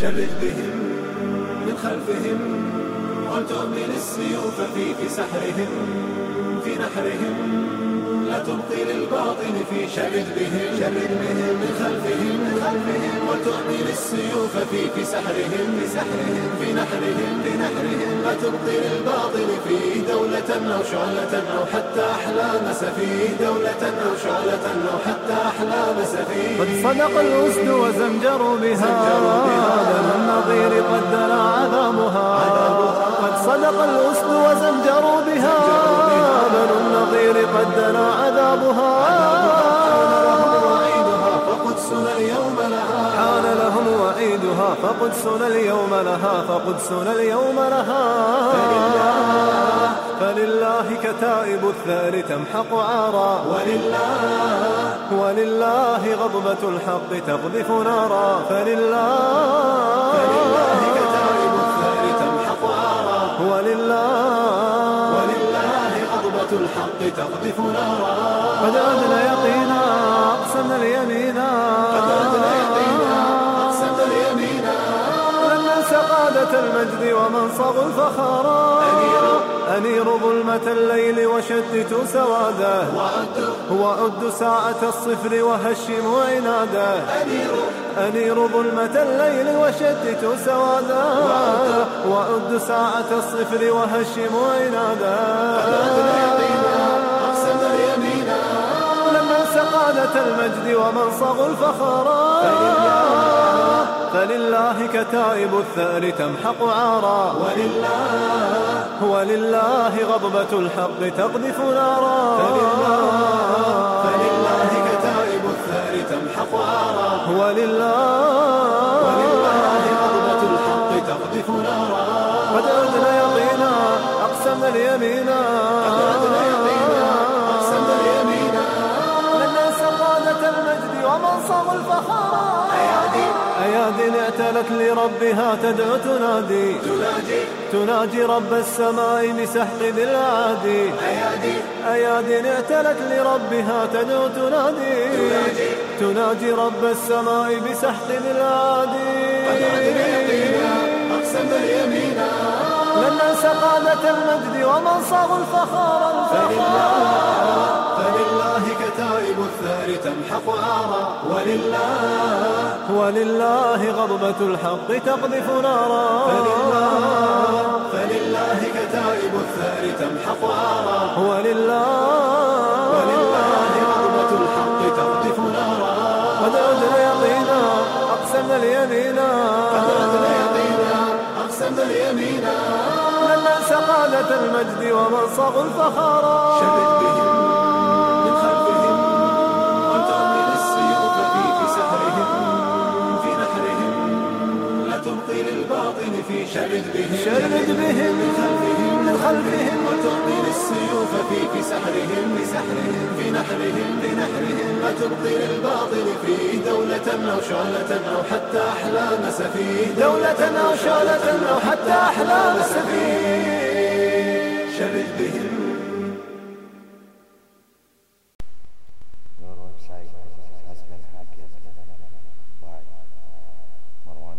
شرد بهم من خلفهم ولتؤمن السيوف في في سحرهم في نحرهم. لا تبقي للباطل في شرد بهم شرد بهم من خلفهم من خلفهم ولتؤمن السيوف في في سحرهم في سحرهم في نحرهم في نحرهم لا تبقي للباطل في دولة أو شعلة أو حتى أحلام سفيه. دولة أو شعلة أو حتى أحلام سفيه. قد صدق الأسد وزمجروا بها دم النظير قد دنا عذابها. قد صدق الأسد وزمجروا بها بنو النظير قد دنا عذابها. فقدسنا اليوم لها. حان لهم وعيدها. فقدسنا اليوم لها. فقدسنا اليوم لها. فلله كتائب الثار تمحق عارا. ولله ولله غضبة الحق تقذف نارا. فلله فلله الحق تقذف نارا قد أدنى يقينا ومنصب الفخارا. أنير ظلمة الليل وشتتوا سواده. وعد ساعة الصفر وهشموا عناده أنير ظلمة الليل وشتتوا سوادا وعد ساعة الصفر وهشموا عنادا أقسم اليمينا لن ننسى قادة المجد ومنصب الفخارا. فلله كتائب الثأر تمحق عارا. ولله ولله غضبة الحق تقذف نارا. فلله كتائب الثأر تمحق عارا. ولله ولله غضبة الحق تقذف نارا. قد أدنى يقينا أقسم اليمينا أيادي اعتلت لربها تدعو تنادي. تناجي تناجي رب السماء بسحق ذي العادي. أيادي. أيادي اعتلت لربها تدعو تنادي. تناجي رب السماء بسحق ذي العادي. قد أدنى يقينا أقسم اليمينا لن ننسى قادة المجد ومنصب الفخار الفخار. فلله كتائب الثار تمحق عارا ولله ولله غضبة الحق تقذف نارا. فلله كتائب الثأر تمحق عارا ولله ولله غضبة الحق تقذف نارا. قد أدنى يقينا أقسم اليمينا قد أدنى يقينا أقسم اليمينا لن ننسى قادة المجد ومنصب الفخار شرد بهم شرد بهم شرد بهم من خلفهم وتعمل السيوف في في سحرهم في سحرهم في نحرهم في نحرهم لا تبقي للباطل في دولة أو شعلة أو حتى أحلام سفيه دولة أو شعلة أو حتى أحلام سفيه. شرد بهم. Your website has been hacked مروان